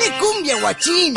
Dale cumbia, guachín.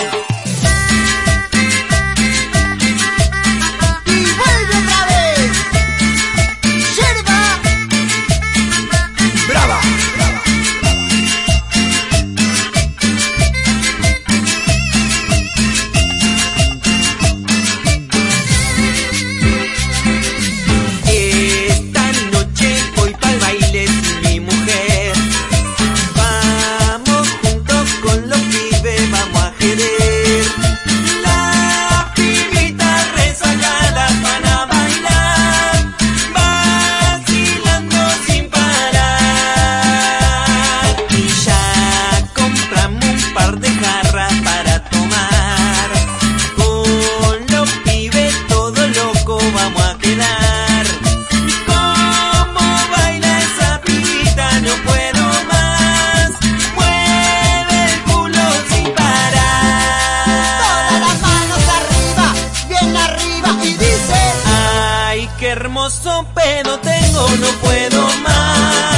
hermoso, pero tengo, no puedo más.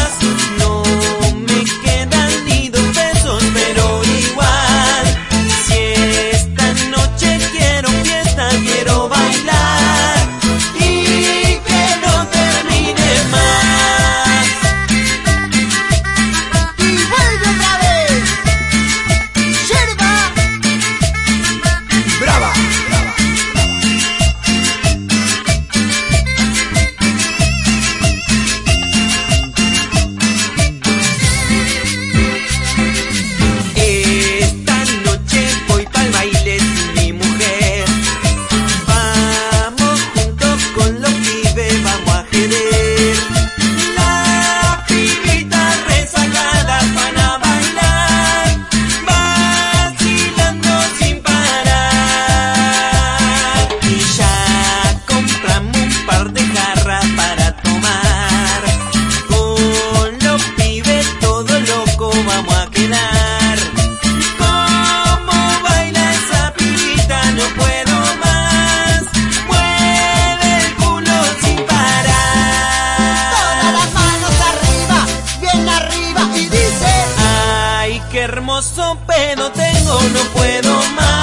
hermoso, pero tengo, no puedo más.